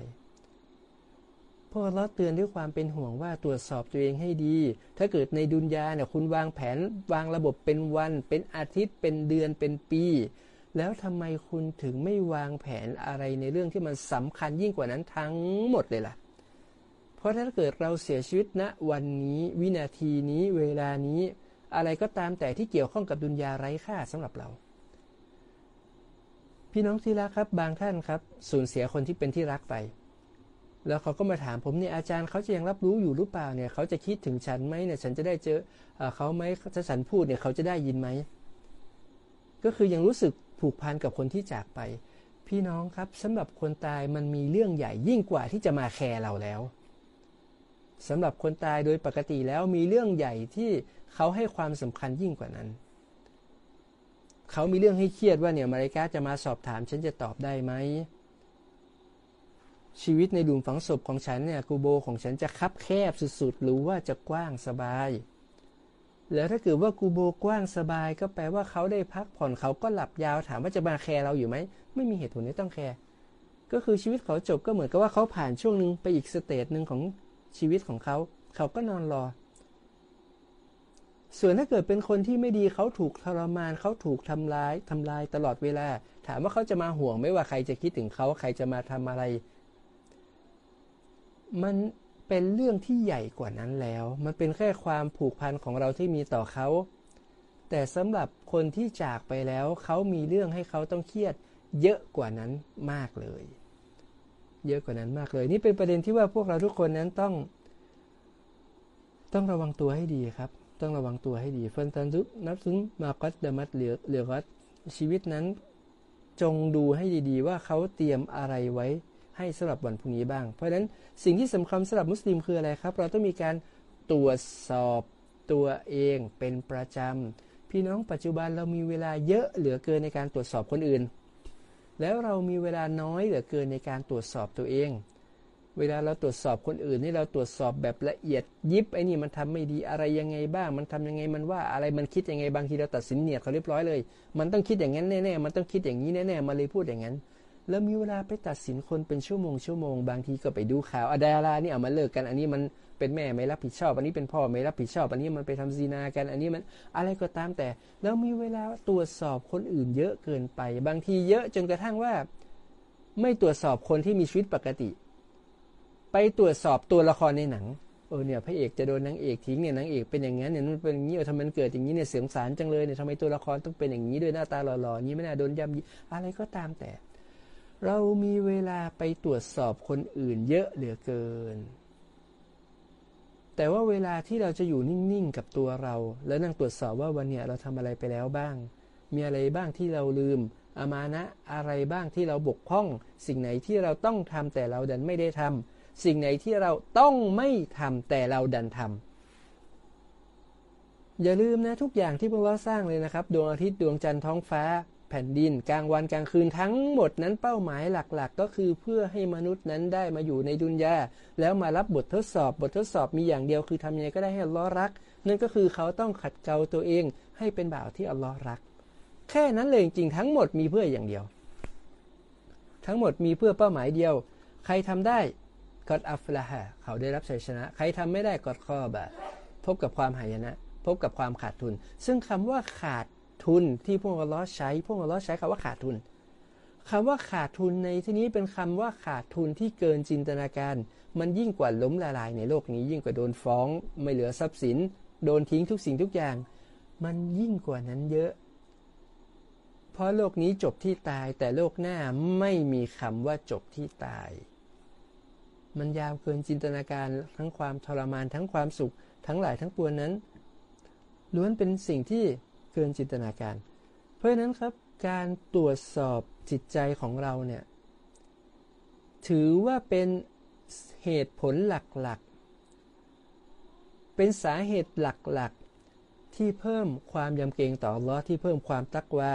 ราะเราเตือนด้วยความเป็นห่วงว่าตรวจสอบตัวเองให้ดี ถ้าเกิดในดุนยาเนี่ยคุณวางแผนวางระบบเป็นวัน เป็นอาทิตย์ เป็นเดือนเป็นปี แล้วทำไมคุณถึงไม่วางแผนอะไรในเรื่องที่มันสำคัญยิ่งกว่านั้นทั้งหมดเลยล่ะ เพราะถ้าเกิดเราเสียชีวิตณนะวันนี้วินาทีนี้เวลานี้ อะไรก็ตามแต่ที่เกี่ยวข้องกับดุนยาไร้ค่าสำหรับเราพี่น้องที่รักครับบางท่านครับ สูญเสียคนที่เป็นที่รักไป แล้วเขาก็มาถามผมเนี่ยอาจารย์เขาจะยังรับรู้อยู่หรือเปล่าเนี่ยเขาจะคิดถึงฉันไหมเนี่ยฉันจะได้เจอเขาไหมถ้าฉันพูดเนี่ยเขาจะได้ยินไหมก็คือยังรู้สึกผูกพันกับคนที่จากไป พี่น้องครับสำหรับคนตายมันมีเรื่องใหญ่ยิ่งกว่าที่จะมาแคร์เราแล้วสำหรับคนตายโดยปกติแล้วมีเรื่องใหญ่ที่เขาให้ความสำคัญยิ่งกว่านั้น เขามีเรื่องให้เครียดว่าเนี่ยมาริกาจะมาสอบถาม ฉันจะตอบได้ไหม ชีวิตในหลุมฝังศพของฉันเนี่ยกูโบของฉันจะคับแคบสุดๆ หรือว่าจะกว้างสบาย แล้วถ้าเกิดว่ากูโบกว้างสบายก็แปลว่าเขาได้พักผ่อนเขาก็หลับยาวถามว่าจะมาแคร์เราอยู่ไหม ไม่มีเหตุผลที่ต้อง care ก็คือชีวิตเขาจบก็เหมือนกับว่าเขาผ่านช่วงหนึ่งไปอีก stage หนึ่งของชีวิตของเขา เขาก็นอนรอ ส่วนถ้าเกิดเป็นคนที่ไม่ดีเขาถูกทรมานเขาถูกทำร้ายทำลายตลอดเวลา ถามว่าเขาจะมาห่วงไม่ว่าใครจะคิดถึงเขาใครจะมาทำอะไร มันเป็นเรื่องที่ใหญ่กว่านั้นแล้ว มันเป็นแค่ความผูกพันของเราที่มีต่อเขา แต่สำหรับคนที่จากไปแล้ว เขามีเรื่องให้เขาต้องเครียด เยอะกว่านั้นมากเลย เยอะกว่านั้นมากเลย นี่เป็นประเด็นที่ว่าพวกเราทุกคนนั้นต้อง ต้องระวังตัวให้ดีครับ ต้องระวังตัวให้ดีฟันตันซุนับซึ้งมากัดเดมัดเหลือเหลือกัดชีวิตนั้น จงดูให้ดีๆ ว่าเขาเตรียมอะไรไว้ ให้สำหรับวันพรุ่งนี้บ้าง เพราะฉะนั้นสิ่งที่สำคัญสำหรับมุสลิมคืออะไรครับ เราต้องมีการตรวจสอบตัวเองเป็นประจำพี่น้องปัจจุบันเรามีเวลาเยอะเหลือเกินในการตรวจสอบคนอื่น แล้วเรามีเวลาน้อยเหลือเกินในการตรวจสอบตัวเอง เวลาเราตรวจสอบคนอื่นนี่เราตรวจสอบแบบละเอียดยิบไอ้นี่มันทำไม่ดีอะไรยังไงบ้าง มันทำยังไงมันว่าอะไรมันคิดยังไงบางทีเราตัดสินเนียดเขาเรียบร้อยเลย มันต้องคิดอย่างนั้นแน่ๆมันต้องคิดอย่างนี้แน่ๆมาเลยพูดอย่างนั้น แล้วมีเวลาไปตัดสินคนเป็นชั่วโมงชั่วโมงบางทีก็ไปดูข่าวอดารานี่เอามาเลิกกัน อันนี้มันเป็นแม่ไม่รับผิดชอบ อันนี้เป็นพ่อไม่รับผิดชอบ อันนี้มันไปทำซีนากัน อันนี้มันอะไรก็ตามแต่ แล้วมีเวลาตรวจสอบคนอื่นเยอะเกินไป บางทีเยอะจนกระทั่งว่า ไม่ตรวจสอบคนที่มีชีวิตปกติ ไปตรวจสอบตัวละครในหนังเออเนี่ยพระเอกจะโดนนางเอกทิ้งเนี่ยนางเอกเป็นอย่างนั้นเนี่ยมันเป็นอย่างนี้เออทำไมมันเกิดอย่างนี้เนี่ยเสียงสารจังเลยเนี่ยทำไมตัวละครต้องเป็นอย่างนี้ด้วยหน้าตาหล่อๆนี้ไม่น่าโดนยำอะไรก็ตามแต่ เรามีเวลาไปตรวจสอบคนอื่นเยอะเหลือเกิน แต่ว่าเวลาที่เราจะอยู่นิ่งๆกับตัวเรา แล้วนั่งตรวจสอบว่าวันเนี้ยเราทำอะไรไปแล้วบ้าง มีอะไรบ้างที่เราลืม อามานะอะไรบ้างที่เราบกพร่อง สิ่งไหนที่เราต้องทำแต่เราดันไม่ได้ทำสิ่งไหนที่เราต้องไม่ทำแต่เราดันทำอย่าลืมนะทุกอย่างที่พวกเราสร้างเลยนะครับ ดวงอาทิตย์ดวงจันทร์ท้องฟ้า แผ่นดินกลางวันกลางคืนทั้งหมดนั้นเป้าหมายหลักๆก็คือเพื่อให้มนุษย์นั้นได้มาอยู่ในดุนยาแล้วมารับบททดสอบบททดสอบมีอย่างเดียวคือทำยังไงก็ได้ให้อัลลอฮ์รัก นั่นก็คือเขาต้องขัดเกลาตัวเองให้เป็นบ่าวที่อัลลอฮ์รัก แค่นั้นเลยจริงทั้งหมดมีเพื่ออย่างเดียว ทั้งหมดมีเพื่อเป้าหมายเดียว ใครทำได้กอดอัฟละฮะเขาได้รับชัยชนะ ใครทำไม่ได้กอดข้อบะพบกับความหายนะพบกับความขาดทุน ซึ่งคำว่าขาด ทุนที่พวกอัลลอฮ์ใช้ พวกอัลลอฮ์ใช้คำว่าขาดทุนคำว่าขาดทุนในที่นี้เป็นคำว่าขาดทุนที่เกินจินตนาการ มันยิ่งกว่าล้มละลายในโลกนี้ ยิ่งกว่าโดนฟ้อง ไม่เหลือทรัพย์สิน โดนทิ้งทุกสิ่งทุกอย่าง มันยิ่งกว่านั้นเยอะ เพราะโลกนี้จบที่ตายแต่โลกหน้าไม่มีคำว่าจบที่ตาย มันยาวเกินจินตนาการทั้งความทรมานทั้งความสุข ทั้งหลายทั้งปวงนั้นล้วนเป็นสิ่งที่ กินจินตนาการ เพราะฉะนั้นครับการตรวจสอบจิตใจของเราเนี่ยถือว่าเป็นเหตุผลหลักๆ เป็นสาเหตุหลักๆ ที่เพิ่มความยำเกรงต่อลอที่เพิ่มความตักว่า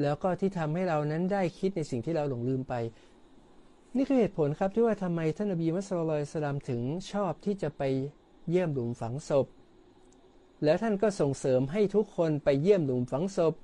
แล้วก็ที่ทำให้เรานั้นได้คิดในสิ่งที่เราหลงลืมไป นี่คือเหตุผลครับที่ว่าทำไมท่านนบีมุสลิมสลามถึงชอบที่จะไปเยี่ยมหลุมฝังศพ แล้วท่านก็ส่งเสริมให้ทุกคนไปเยี่ยมหลุมฝังศพ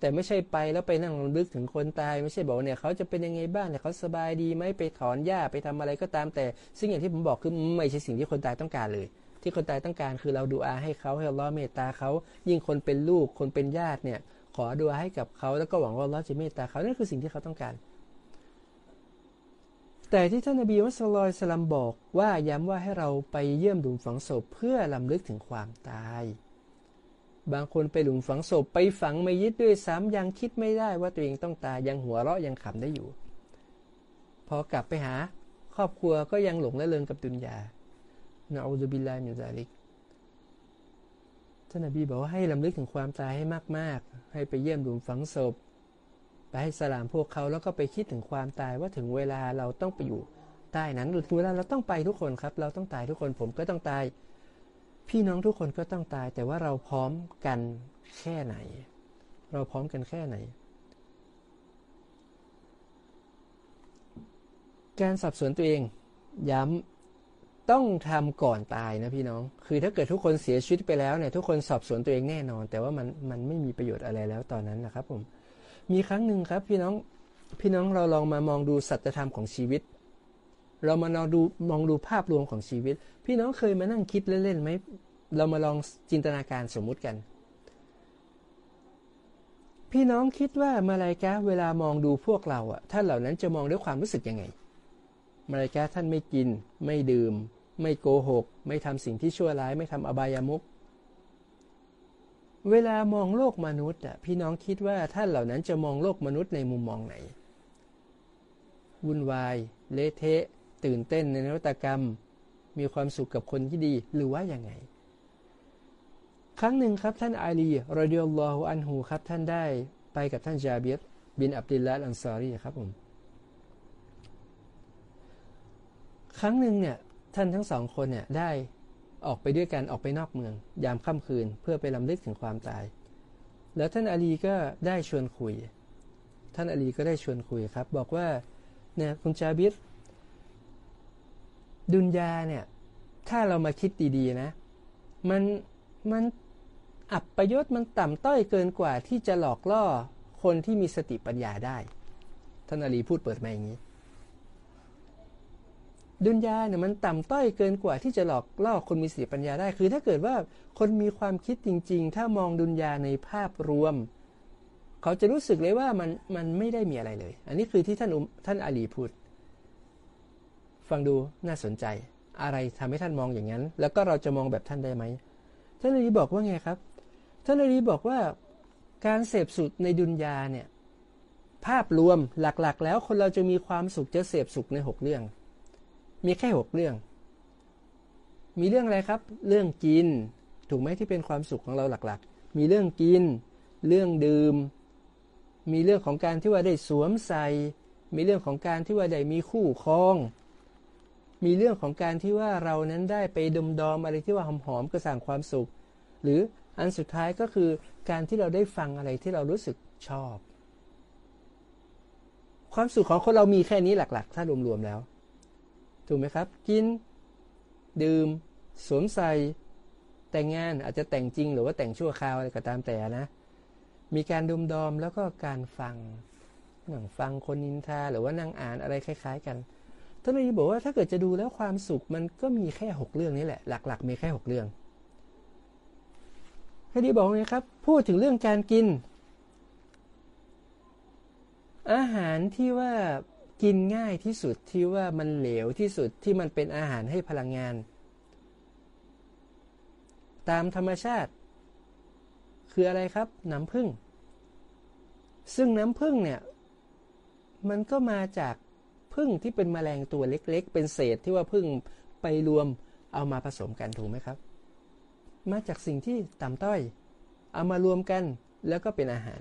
แต่ไม่ใช่ไปแล้วไปนั่งรำลึกถึงคนตาย ไม่ใช่บอกเนี่ยเขาจะเป็นยังไงบ้างเนี่ยเขาสบายดีไหมไปถอนหญ้าไปทำอะไรก็ตามแต่ ซึ่งอย่างที่ผมบอกคือไม่ใช่สิ่งที่คนตายต้องการเลย ที่คนตายต้องการคือเราดูอาให้เขาให้เราเมตตาเขายิ่งคนเป็นลูกคนเป็นญาติเนี่ยขอดูอาให้กับเขาแล้วก็หวังว่าเราจะเมตตาเขานั่นคือสิ่งที่เขาต้องการแต่ที่ท่านนบีมุสลิมสลัมบอกว่าย้ำว่าให้เราไปเยี่ยมหลุมฝังศพเพื่อลำลึกถึงความตาย บางคนไปหลุมฝังศพไปฝังไม่ยึดด้วยซ้ำยังคิดไม่ได้ว่าตัวเองต้องตายยังหัวเราะยังขำได้อยู่ พอกลับไปหา ครอบครัวก็ยังหลงและเลินกับดุนยานะอูซุบิลลามิซาลิกท่านนบีบอกว่าให้ลำลึกถึงความตายให้มาก ๆ ให้ไปเยี่ยมหลุมฝังศพ ไปให้สลามพวกเขาแล้วก็ไปคิดถึงความตายว่าถึงเวลาเราต้องไปอยู่ใต้นั้นหรือเวลาเราต้องไปทุกคนครับ เราต้องตายทุกคนผมก็ต้องตาย พี่น้องทุกคนก็ต้องตาย แต่ว่าเราพร้อมกันแค่ไหน เราพร้อมกันแค่ไหน การสับสนตัวเอง ย้ำต้องทำก่อนตายนะพี่น้อง คือถ้าเกิดทุกคนเสียชีวิตไปแล้วเนี่ยทุกคนสอบสวนตัวเองแน่นอน แต่ว่ามันมันไม่มีประโยชน์อะไรแล้วตอนนั้นนะครับผมมีครั้งหนึ่งครับพี่น้องพี่น้องเราลองมามองดูสัจธรรมของชีวิต เรามาลองดูมองดูภาพรวมของชีวิต พี่น้องเคยมานั่งคิดเล่นๆไหมเรามาลองจินตนาการสมมุติกัน พี่น้องคิดว่ามาลายกาเวลามองดูพวกเราอะท่านเหล่านั้นจะมองด้วยความรู้สึกยังไง มาลายกาท่านไม่กิน ไม่ดื่ม ไม่โกหก ไม่ทำสิ่งที่ชั่วร้าย ไม่ทำอบายามุกเวลามองโลกมนุษย์อะพี่น้องคิดว่าท่านเหล่านั้นจะมองโลกมนุษย์ในมุมมองไหน วุ่นวาย เละเทะ ตื่นเต้นในนวัตกรรม มีความสุขกับคนที่ดี หรือว่าอย่างไง ครั้งหนึ่งครับท่านอาลีรอดิยัลลอฮุอันฮูครับท่านได้ไปกับท่านจาบีรบินอับดิลลาอันซารีครับผมครั้งหนึ่งเนี่ยท่านทั้งสองคนเนี่ยได้ออกไปด้วยกันออกไปนอกเมือง ยามค่ำคืนเพื่อไปลำลึกถึงความตาย แล้วท่านอาลีก็ได้ชวนคุย ท่านอาลีก็ได้ชวนคุยครับ บอกว่าเนี่ยคุณจาบิร ดุนยาเนี่ย ถ้าเรามาคิดดีๆนะ มันมันอับประยศมันต่ำต้อยเกินกว่าที่จะหลอกล่อคนที่มีสติปัญญาได้ท่านอาลีพูดเปิดมาอย่างนี้ ดุนยาเนี่ยมันต่ำต้อยเกินกว่าที่จะหลอกล่อคนมีสติปัญญาได้ คือ ถ้าเกิดว่าคนมีความคิดจริง ๆ ถ้ามองดุนยาในภาพรวม เขาจะรู้สึกเลยว่ามันมันไม่ได้มีอะไรเลย อันนี้คือที่ท่านท่านอาลีพูด ฟังดูน่าสนใจ อะไรทำให้ท่านมองอย่างนั้น แล้วก็เราจะมองแบบท่านได้ไหมท่านอาลีบอกว่าไงครับ ท่านอาลีบอกว่าการเสพสุขในดุนยาเนี่ยภาพรวมหลักๆ แล้วคนเราจะมีความสุขจะเสพสุขในหกเรื่อง มีแค่หกเรื่อง มีเรื่องอะไรครับ เรื่องกิน ถูกไหมที่เป็นความสุขของเราหลักๆ มีเรื่องกิน เรื่องดื่ม มีเรื่องของการที่ว่าได้สวมใส่ มีเรื่องของการที่ว่าได้มีคู่ครอง มีเรื่องของการที่ว่าเรานั้นได้ไปดมดอมอะไรที่ว่าหอมๆก็สั่งความสุข หรืออันสุดท้ายก็คือการที่เราได้ฟังอะไรที่เรารู้สึกชอบ ความสุขของคนเรามีแค่นี้หลักๆ ถ้ารวมๆแล้ว ถูกไหมครับ กิน ดื่ม สวมใส่ แต่งงานอาจจะแต่งจริง หรือว่าแต่งชั่วคราวอะไรก็ตามแต่นะ มีการดมดอมแล้วก็การฟังนั่งฟังคนนินทาหรือว่านั่งอ่านอะไรคล้าย ๆ กัน ท่านนายบอกว่าถ้าเกิดจะดูแล้วความสุขมันก็มีแค่หกเรื่องนี้แหละ หลัก ๆ มีแค่หกเรื่องฮะดีบอกไงครับ พูดถึงเรื่องการกิน อาหารที่ว่ากินง่ายที่สุดที่ว่ามันเหลวที่สุดที่มันเป็นอาหารให้พลังงาน ตามธรรมชาติ คืออะไรครับ น้ำผึ้งซึ่งน้ำผึ้งเนี่ย มันก็มาจาก ผึ้งที่เป็นแมลงตัวเล็ก ๆ เป็นเศษที่ว่าผึ้งไปรวมเอามาผสมกันถูกไหมครับ มาจากสิ่งที่ต่ำต้อย เอามารวมกันแล้วก็เป็นอาหาร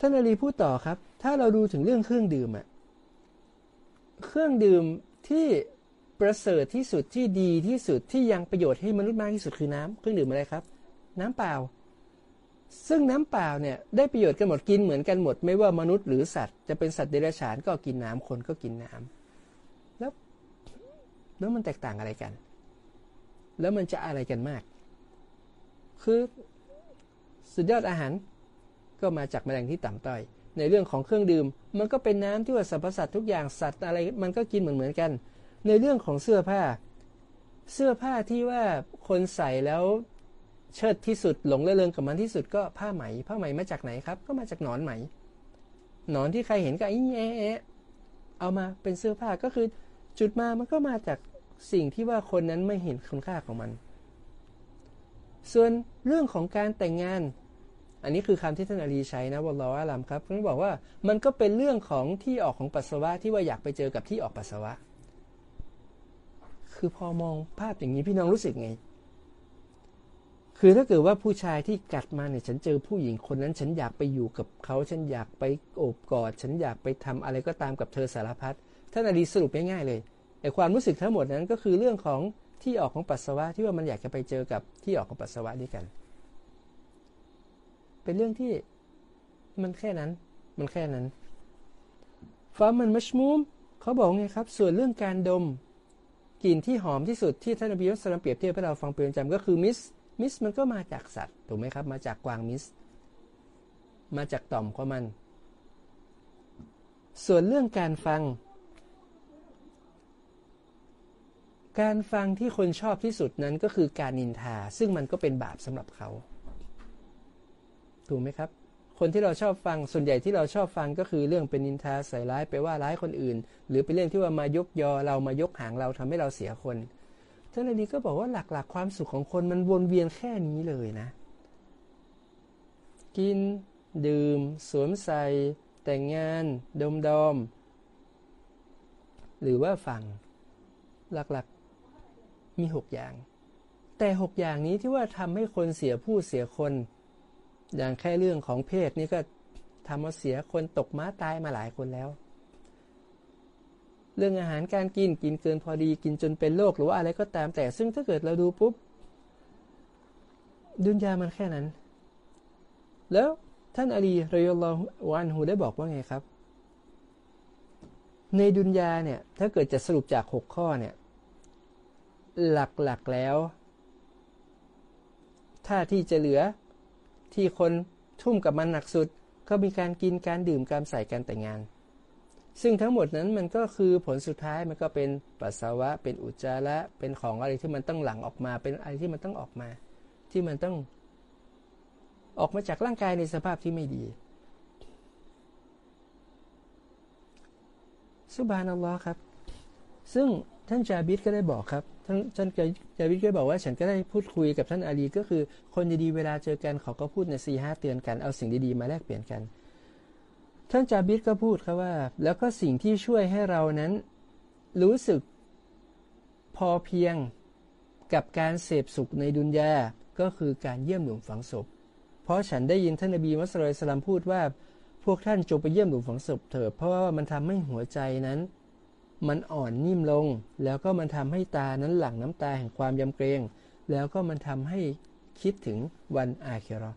ท่านอาลีพูดต่อครับ ถ้าเราดูถึงเรื่องเครื่องดื่มอะเครื่องดื่มที่ประเสริฐที่สุดที่ดีที่สุดที่ยังประโยชน์ให้มนุษย์มากที่สุดคือน้ำเครื่องดื่มอะไรครับ น้ำเปล่า ซึ่งน้ำเปล่าเนี่ยได้ประโยชน์กันหมดกินเหมือนกันหมด ไม่ว่ามนุษย์หรือสัตว์จะเป็นสัตว์เดรัจฉานก็กินน้ำคนก็กินน้ำแล้วแล้วมันแตกต่างอะไรกัน แล้วมันจะอะไรกันมาก คือสุดยอดอาหารก็มาจากแมลงที่ต่ำต้อย ในเรื่องของเครื่องดื่ม มันก็เป็นน้ำที่ว่าสรรพสัตว์ทุกอย่างสัตว์อะไรมันก็กินเหมือนเหมือนกัน ในเรื่องของเสื้อผ้า เสื้อผ้าที่ว่าคนใส่แล้ว เชิดที่สุดหลงระเริงกับมันที่สุดก็ผ้าไหม ผ้าไหมมาจากไหนครับ ก็มาจากหนอนไหม หนอนที่ใครเห็นก็ไอ้แอะเอามาเป็นเสื้อผ้าก็คือจุดมามันก็มาจากสิ่งที่ว่าคนนั้นไม่เห็นคุณค่าของมัน ส่วนเรื่องของการแต่งงาน อันนี้คือคำที่ท่านอาลีใช้นะวอลลออาลัมครับท่านบอกว่ามันก็เป็นเรื่องของที่ออกของปัสสาวะที่ว่าอยากไปเจอกับที่ออกปัสสาวะ คือพอมองภาพอย่างนี้พี่น้องรู้สึกไง คือถ้าเกิดว่าผู้ชายที่กัดมาเนี่ยฉันเจอผู้หญิงคนนั้น ฉันอยากไปอยู่กับเขา ฉันอยากไปโอบกอด ฉันอยากไปทำอะไรก็ตามกับเธอสารพัดท่านอาลีสรุปง่ายๆเลยไอ้ความรู้สึกทั้งหมดนั้นก็คือเรื่องของที่ออกของปัสสาวะที่ว่ามันอยากจะไปเจอกับที่ออกของปัสสาวะด้วยกัน เป็นเรื่องที่มันแค่นั้น มันแค่นั้นฟามันมัชมูมเขาบอกไงครับ ส่วนเรื่องการดมกลิ่นที่หอมที่สุดที่ท่านอบียุสลามเปรียบเทียบให้เราฟังเปลี่ยนจำก็คือมิส มิสมันก็มาจากสัตว์ถูกไหมครับ มาจากกวางมิส มาจากต่อมของมัน ส่วนเรื่องการฟัง การฟังที่คนชอบที่สุดนั้นก็คือการนินทา ซึ่งมันก็เป็นบาปสำหรับเขา ถูกไหมครับ คนที่เราชอบฟัง ส่วนใหญ่ที่เราชอบฟังก็คือเรื่องเป็นนินทาใส่ร้ายไปว่าร้ายคนอื่น หรือเป็นเรื่องที่ว่ามายกยอเรามายกหางเราทำให้เราเสียคน ท่านอนี้ก็บอกว่าหลักๆ ความสุขของคนมันวนเวียนแค่นี้เลยนะ กิน ดื่ม สวมใส่ แต่งงาน ดมดอม หรือว่าฟัง หลักๆมีหกอย่าง แต่หกอย่างนี้ที่ว่าทำให้คนเสียผู้เสียคน อย่างแค่เรื่องของเพศนี่ก็ทำมาเสียคนตกม้าตายมาหลายคนแล้ว เรื่องอาหารการกินกินเกินพอดีกินจนเป็นโรคหรือว่าอะไรก็ตามแต่ ซึ่งถ้าเกิดเราดูปุ๊บ ดุนยามันแค่นั้น แล้วท่านอาลีรอยลอวันฮูได้บอกว่าไงครับ ในดุนยาเนี่ยถ้าเกิดจะสรุปจากหกข้อเนี่ย หลักๆแล้ว ถ้าที่จะเหลือที่คนทุ่มกับมันหนักสุด ก็มีการกินการดื่มการใส่การแต่งงาน ซึ่งทั้งหมดนั้นมันก็คือผลสุดท้ายมันก็เป็นปัสสาวะ เป็นอุจจาระ เป็นของอะไรที่มันต้องหลั่งออกมา เป็นอะไรที่มันต้องออกมา ที่มันต้องออกมาจากร่างกายในสภาพที่ไม่ดีสุบานอัลลอฮ์ครับ ซึ่งท่านจาบิดก็ได้บอกครับ ท่านท่านจาบิดก็บอกว่า ฉันก็ได้พูดคุยกับท่านอาลีก็คือ คนดีๆเวลาเจอกันเขาก็พูดในสี่ห้าเตือนกัน เอาสิ่งดีๆมาแลกเปลี่ยนกัน ท่านจาบิดก็พูดครับว่า แล้วก็สิ่งที่ช่วยให้เรานั้น รู้สึกพอเพียงกับการเสพสุขในดุนยา ก็คือการเยี่ยมหลุมฝังศพ เพราะฉันได้ยินท่านนบีมุสลิมสลามพูดว่า พวกท่านจงไปเยี่ยมหลุมฝังศพเถิดเพราะว่ามันทำให้หัวใจนั้น มันอ่อนนิ่มลง แล้วก็มันทำให้ตานั้นหลั่งน้ำตาแห่งความยำเกรง แล้วก็มันทำให้คิดถึงวันอาเครอ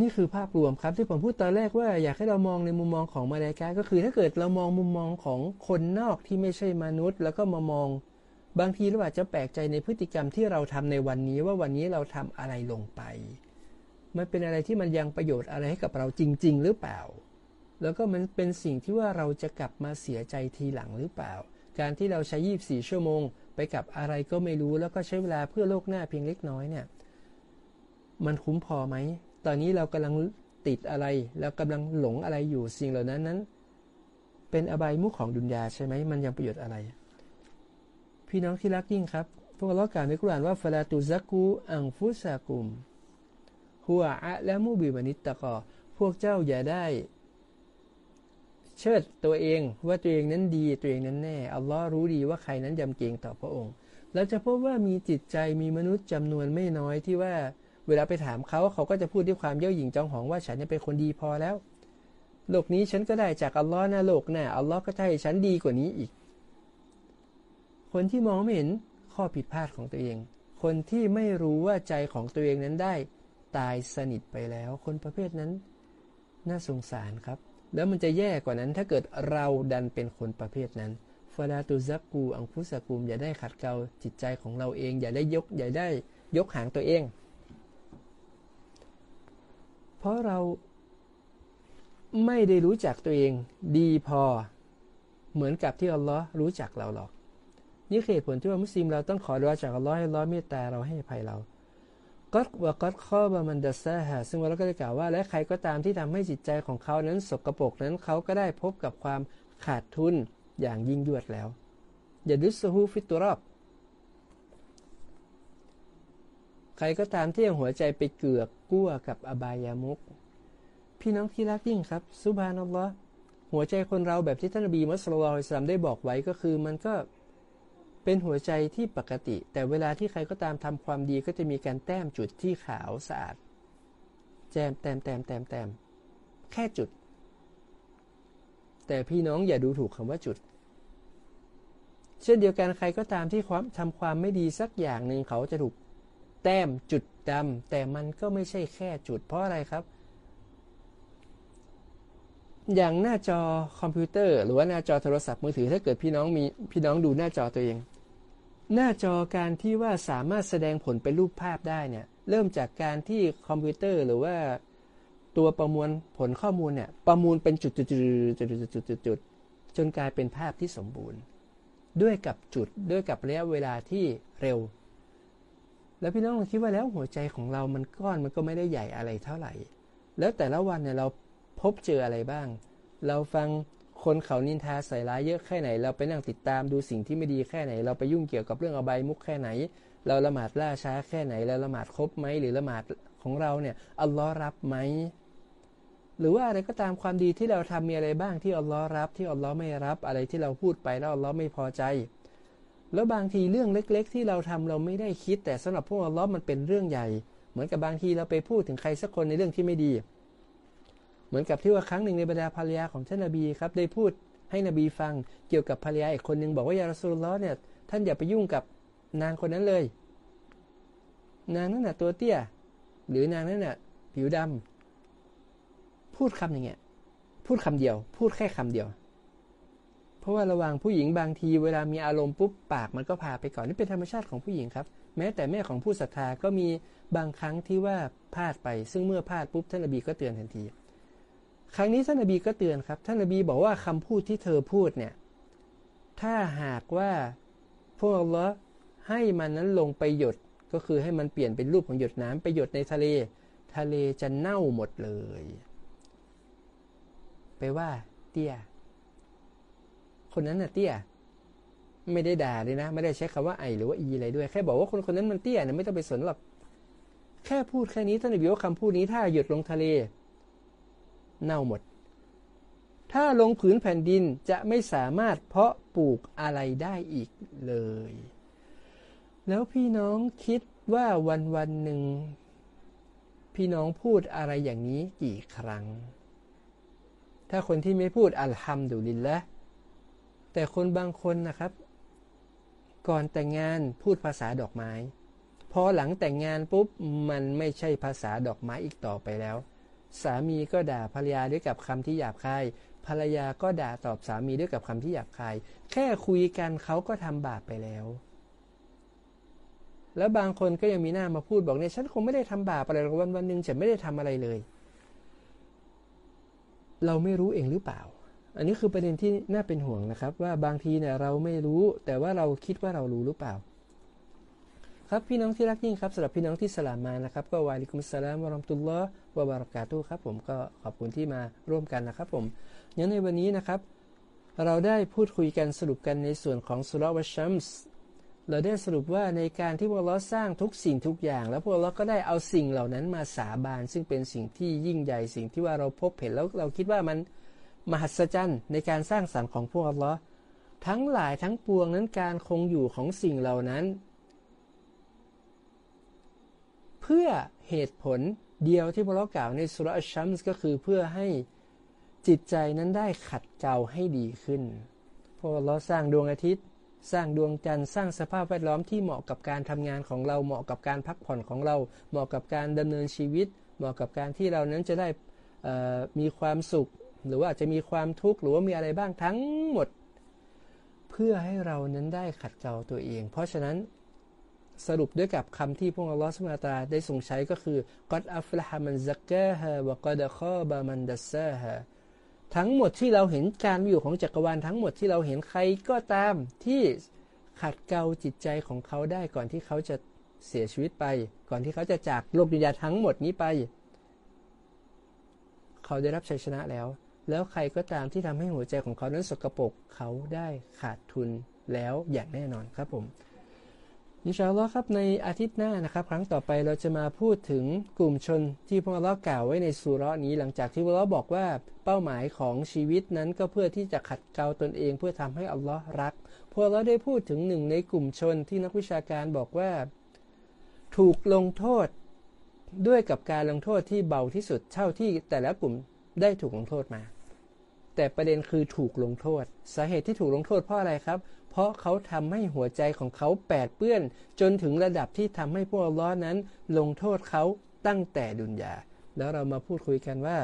นี่คือภาพรวมครับที่ผมพูดตอนแรกว่าอยากให้เรามองในมุมมองของมาลายกาก็คือ ถ้าเกิดเรามองมุมมองของคนนอกที่ไม่ใช่มนุษย์ แล้วก็มามอง บางทีเราอาจจะแปลกใจในพฤติกรรมที่เราทำในวันนี้ว่าวันนี้เราทำอะไรลงไป มันเป็นอะไรที่มันยังประโยชน์อะไรให้กับเราจริง ๆ หรือเปล่า แล้วก็มันเป็นสิ่งที่ว่าเราจะกลับมาเสียใจทีหลังหรือเปล่า การที่เราใช้ 24 ชั่วโมง ไปกับอะไรก็ไม่รู้แล้วก็ใช้เวลาเพื่อโลกหน้าเพียงเล็กน้อยเนี่ย มันคุ้มพอไหม ตอนนี้เรากำลังติดอะไร แล้วกำลังหลงอะไรอยู่สิ่งเหล่านั้นนั้น เป็นอบายมุขของดุนยาใช่ไหมมันยังประโยชน์อะไร พี่น้องที่รักยิ่งครับ พวกเรากล่าวในกุรานว่าฟลาตุซักูอังฟุสากุมหัวอะและมูบิมานิตตะกอพวกเจ้าอย่าได้ เชิดตัวเองว่าตัวเองนั้นดีตัวเองนั้นแน่อัลลอฮ์รู้ดีว่าใครนั้นยำเกรงต่อพระองค์เราจะพบว่ามีจิตใจมีมนุษย์จำนวนไม่น้อยที่ว่า เวลาไปถามเขาเขาก็จะพูดด้วยความเย่อหยิ่งจองหองว่าฉันเป็นคนดีพอแล้ว โลกนี้ฉันก็ได้จากอัลลอฮ์นะโลกหน้าอัลลอฮ์ก็จะให้ฉันดีกว่านี้อีก คนที่มองไม่เห็นข้อผิดพลาดของตัวเอง คนที่ไม่รู้ว่าใจของตัวเองนั้นได้ตายสนิทไปแล้ว คนประเภทนั้น น่าสงสารครับ แล้วมันจะแย่กว่านั้นถ้าเกิดเราดันเป็นคนประเภทนั้นฟาลาตุซักกูอังคุสกุมอย่าได้ขัดเกลาจิตใจของเราเอง อย่าได้ยกอย่าได้ยกหางตัวเอง เพราะเราไม่ได้รู้จักตัวเองดีพอเหมือนกับที่อัลลอฮ์รู้จักเราหรอก นี่เหตุผลที่ว่ามุสลิมเราต้องขอดุอาจากอัลลอฮ์ให้อัลลอฮ์เมตตาเราให้อภัยเราก็ว่าก็ข้อบามันดัซาฮะซึ่งเราก็ได้กล่าวว่า และใครก็ตามที่ทำให้จิตใจของเขานั้นสกรปรกนั้นเขาก็ได้พบกับความขาดทุนอย่างยิ่งยวดแล้วอย่าดุสฮูฟิตุรอบใครก็ตามที่ยังหัวใจไปเกือกกั้วกับอบายามุก พี่น้องที่รักยิ่งครับสุบานอัลลอฮ์หัวใจคนเราแบบที่ท่านนบีมุสลิมได้บอกไว้ก็คือมันก็เป็นหัวใจที่ปกติ แต่เวลาที่ใครก็ตามทำความดีก็จะมีการแต้มจุดที่ขาวสะอาดแจมแต้มแต้มแต้มแต้มแค่จุด แต่พี่น้องอย่าดูถูกคำว่าจุด เช่นเดียวกันใครก็ตามที่ความทำความไม่ดีสักอย่างหนึ่งเขาจะถูก แต้มจุดดำแต่มันก็ไม่ใช่แค่จุดเพราะอะไรครับ อย่างหน้าจอคอมพิวเตอร์ หรือว่าหน้าจอโทรศัพท์มือถือถ้าเกิดพี่น้องมีพี่น้องดูหน้าจอตัวเอง หน้าจอการที่ว่าสามารถแสดงผลเป็นรูปภาพได้เนี่ยเริ่มจากการที่คอมพิวเตอร์หรือว่าตัวประมวลผลข้อมูลเนี่ยประมวลเป็นจุดจุดจุดจุดจุดจุดจุดจุดจนกลายเป็นภาพที่สมบูรณ์ ด้วยกับจุดด้วยกับระยะเวลาที่เร็ว แล้วพี่น้องลองคิดว่าแล้วหัวใจของเรามันก้อนมันก็ไม่ได้ใหญ่อะไรเท่าไหร่ แล้วแต่ละวันเนี่ยเราพบเจออะไรบ้าง เราฟังคนเขานินทาใส่ร้ายเยอะแค่ไหน เราไปนั่งติดตามดูสิ่งที่ไม่ดีแค่ไหน เราไปยุ่งเกี่ยวกับเรื่องอบายมุกแค่ไหน เราละหมาดล่าช้าแค่ไหนเราละหมาดครบไหมหรือละหมาดของเราเนี่ยอัลลอฮ์รับไหมหรือว่าอะไรก็ตามความดีที่เราทำมีอะไรบ้างที่อัลลอฮ์รับที่อัลลอฮ์ไม่รับอะไรที่เราพูดไปแล้วอัลลอฮ์ไม่พอใจ แล้วบางทีเรื่องเล็ก ๆ ที่เราทำเราไม่ได้คิด แต่สำหรับพวกอัลลอฮ์มันเป็นเรื่องใหญ่ เหมือนกับบางทีเราไปพูดถึงใครสักคนในเรื่องที่ไม่ดี เหมือนกับที่ว่าครั้งหนึ่งในบรรดาภรรยาของท่านนบีครับได้พูดให้นบีฟังเกี่ยวกับภรรยาอีกคนหนึ่งบอกว่ายารสุลลอเนี่ยท่านอย่าไปยุ่งกับนางคนนั้นเลย นางนั่นน่ะตัวเตี้ย หรือนางนั่นน่ะผิวดำพูดคำอย่างเงี้ยพูดคำเดียว พูดแค่คำเดียว เพราะว่าระหว่างผู้หญิงบางทีเวลามีอารมณ์ปุ๊บปากมันก็พาไปก่อนนี่เป็นธรรมชาติของผู้หญิงครับ แม้แต่แม่ของผู้ศรัทธาก็มีบางครั้งที่ว่าพลาดไป ซึ่งเมื่อพลาดปุ๊บท่านนบีก็เตือนทันที ครั้งนี้ท่านนบีก็เตือนครับ ท่านนบีบอกว่าคำพูดที่เธอพูดเนี่ยถ้าหากว่าพวกเราให้มันนั้นลงไปหยดก็คือให้มันเปลี่ยนเป็นรูปของหยดน้ำไปหยดในทะเล ทะเลจะเน่าหมดเลย ไปว่า เตี้ย คนนั้นน่ะเตี้ย ไม่ได้ด่าเลยนะ ไม่ได้ใช้คำว่าไอหรือว่าอีอะไรด้วย แค่บอกว่าคนคนนั้นมันเตี้ยนี่ยไม่ต้องไปสนหรอก แค่พูดแค่นี้ท่านนบีว่าคำพูดนี้ถ้าหยดลงทะเล เน่าหมด ถ้าลงผืนแผ่นดินจะไม่สามารถเพาะปลูกอะไรได้อีกเลย แล้วพี่น้องคิดว่าวันวันหนึ่งพี่น้องพูดอะไรอย่างนี้กี่ครั้ง ถ้าคนที่ไม่พูดอัลฮัมดุลิลละ แต่คนบางคนนะครับ ก่อนแต่งงานพูดภาษาดอกไม้ พอหลังแต่งงานปุ๊บมันไม่ใช่ภาษาดอกไม้อีกต่อไปแล้ว สามีก็ด่าภรรยาด้วยกับคำที่หยาบคายภรรยาก็ด่าตอบสามีด้วยกับคำที่หยาบคาย แค่คุยกันเขาก็ทำบาปไปแล้ว แล้วบางคนก็ยังมีหน้ามาพูดบอกเนี่ยฉันคงไม่ได้ทำบาปอะไรหรอกวันวันหนึ่งฉันไม่ได้ทำอะไรเลย เราไม่รู้เองหรือเปล่า อันนี้คือประเด็นที่น่าเป็นห่วงนะครับ ว่าบางทีเนี่ยเราไม่รู้ แต่ว่าเราคิดว่าเรารู้หรือเปล่า ครับพี่น้องที่รักยิ่งครับสำหรับพี่น้องที่สลามมานะครับ ก็วาลิกุมสลามวะรอมตุลลอฮ์วะบารักาตุครับ ผมก็ขอบคุณที่มาร่วมกันนะครับ ผมอย่างในวันนี้นะครับ เราได้พูดคุยกันสรุปกันในส่วนของสุรวชัมส์เราได้สรุปว่าในการที่พวกเราสร้างทุกสิ่งทุกอย่าง แล้วพวกเราก็ได้เอาสิ่งเหล่านั้นมาสาบาน ซึ่งเป็นสิ่งที่ยิ่งใหญ่สิ่งที่ว่าเราพบเห็นแล้วเราคิดว่ามัน มหัศจรรย์ในการสร้างสรรค์ของพวกเราทั้งหลายทั้งปวงนั้นการคงอยู่ของสิ่งเหล่านั้น เพื่อเหตุผลเดียวที่พระเรากล่าวในสุรชัมส์ก็คือเพื่อให้จิตใจนั้นได้ขัดเกลาให้ดีขึ้นพราะเราสร้างดวงอาทิตย์ สร้างดวงจันทร์สร้างสภาพแวดล้อมที่เหมาะกับการทำงานของเราเหมาะกับการพักผ่อนของเรา เหมาะกับการดำเนินชีวิต เหมาะกับการที่เรานั้นจะได้มีความสุข หรือว่าจะมีความทุกข์หรือว่ามีอะไรบ้างทั้งหมด เพื่อให้เรานั้นได้ขัดเกลาตัวเอง เพราะฉะนั้นสรุปด้วยกับคำที่พระองค์ลอสมาตาได้ทรงใช้ก็คือกอดอัฟละฮามันซักกะฮะวะกอดะข้อบามันดัสซาฮะทั้งหมดที่เราเห็นการอยู่ของจักรวาลทั้งหมดที่เราเห็นใครก็ตามที่ขัดเกลาจิตใจของเขาได้ก่อนที่เขาจะเสียชีวิตไป ก่อนที่เขาจะจากโลกดุนยาทั้งหมดนี้ไป เขาได้รับชัยชนะแล้ว แล้วใครก็ตามที่ทำให้หัวใจของเขานั้นสกปรกเขาได้ขาดทุนแล้วอย่างแน่นอนครับผมอินชาอัลลอฮ์ครับในอาทิตย์หน้านะครับ ครั้งต่อไปเราจะมาพูดถึงกลุ่มชนที่พระองค์กล่าวไว้ในสุรานี้ หลังจากที่พระองค์บอกว่าเป้าหมายของชีวิตนั้นก็เพื่อที่จะขัดเกลาตนเองเพื่อทำให้อัลลอฮ์รักพระองค์ได้พูดถึงหนึ่งในกลุ่มชนที่นักวิชาการบอกว่า ถูกลงโทษด้วยกับการลงโทษที่เบาที่สุดเท่าที่แต่ละกลุ่ม ได้ถูกลงโทษมา แต่ประเด็นคือถูกลงโทษ สาเหตุที่ถูกลงโทษเพราะอะไรครับ เพราะเขาทำให้หัวใจของเขาแปดเปื้อน จนถึงระดับที่ทำให้พวกล้อนั้น ลงโทษเขาตั้งแต่ดุนยา แล้วเรามาพูดคุยกันว่า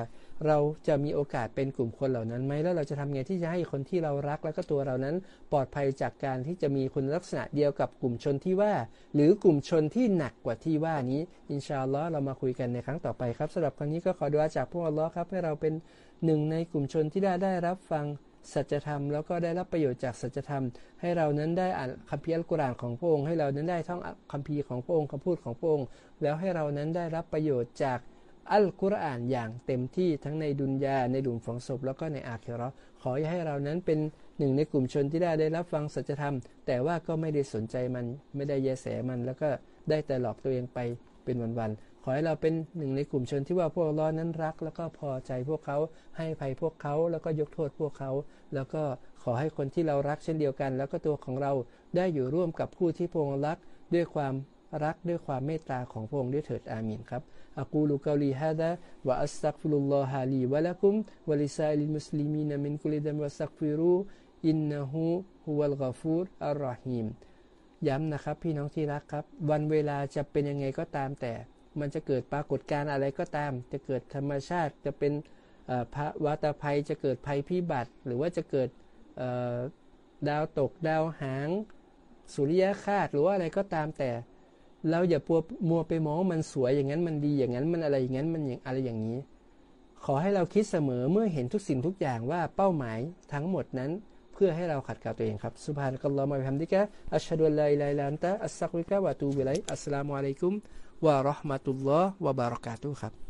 เราจะมีโอกาสเป็นกลุ่มคนเหล่านั้นไหมแล้วเราจะทำไงที่จะให้คนที่เรารักแล้วก็ตัวเรานั้น ปลอดภัยจากการที่จะมีคุณลักษณะเดียวกับกลุ่มชนที่ว่า หรือกลุ่มชนที่หนักกว่าที่ว่านี้ อินชาอัลลอฮ์เรามาคุยกันในครั้งต่อไปครับสำหรับครั้งนี้ก็ขอดูอาจากพวกอัลลอฮ์ครับให้เราเป็นหนึ่งในกลุ่มชนที่ได้ได้รับฟังสัจธรรมแล้วก็ได้รับประโยชน์จากสัจธรรม ให้เรานั้นได้อ่านคัมภีร์อัลกุรอานของพระองค์ให้เรานั้นได้ท่องคัมภีร์ของพระองค์คำพูดของพระองค์แล้วให้เรานั้นได้รับประโยชน์จาก อัลกุรอานอย่างเต็มที่ทั้งในดุนยาในหลุมฝังศพแล้วก็ในอาคิรอขอให้เรานั้นเป็นหนึ่งในกลุ่มชนที่ได้ได้รับฟังสัจธรรม แต่ว่าก็ไม่ได้สนใจมันไม่ได้แยแสมัน แล้วก็ได้แต่หลอกตัวเองไปเป็นวันๆขอให้เราเป็นหนึ่งในกลุ่มชนที่ว่าพวกเรานั้นรัก แล้วก็พอใจพวกเขาให้ภัยพวกเขาแล้วก็ยกโทษพวกเขา แล้วก็ขอให้คนที่เรารักเช่นเดียวกัน แล้วก็ตัวของเราได้อยู่ร่วมกับผู้ที่พระองรักด้วยความ รักด้วยความเมตตาของพระองค์ด้วยเถิดอามีนครับอักูลุกาลีฮะดะวะอัสตักฟุลลอฮะลีวะลักุมวะลิซาอิมุสลิมีนมินกุลิดัมวะสักฟิรูอินนะฮูฮุวัลกาฟูรอัลรอฮีมย้ำนะครับพี่น้องที่รักครับ วันเวลาจะเป็นยังไงก็ตามแต่ มันจะเกิดปรากฏการณ์อะไรก็ตาม จะเกิดธรรมชาติจะเป็นพระวัตภัยจะเกิดภัยพิบัติ หรือว่าจะเกิดดาวตกดาวหาง สุริยคาตหรือว่าอะไรก็ตามแต่ เราอย่าปัวมัวไปมองมันสวยอย่างนั้นมันดีอย่างนั้นมันอะไรอย่างนั้นมันอย่างอะไรอย่างนี้ ขอให้เราคิดเสมอเมื่อเห็นทุกสิ่งทุกอย่างว่าเป้าหมายทั้งหมดนั้น เพื่อให้เราขัดเกลาตัวเองครับสุภาพกัลลอฮ์มาบิฮัมดิกะอัชฮะดุลลาอิลาอิลันตะอัสซักวิกะวะตูบิไลอัสสลามุอะลัยกุมวะราะห์มะตุลลอฮ์วะบารักาตุครับ